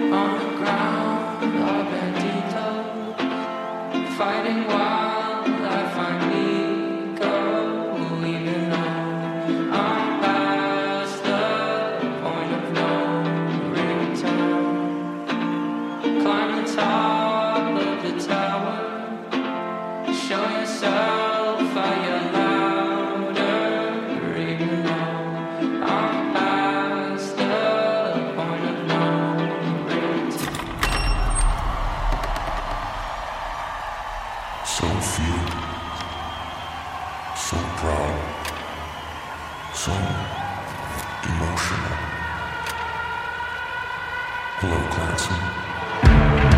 on. So few, so proud, so emotional. Hello, Clarkson.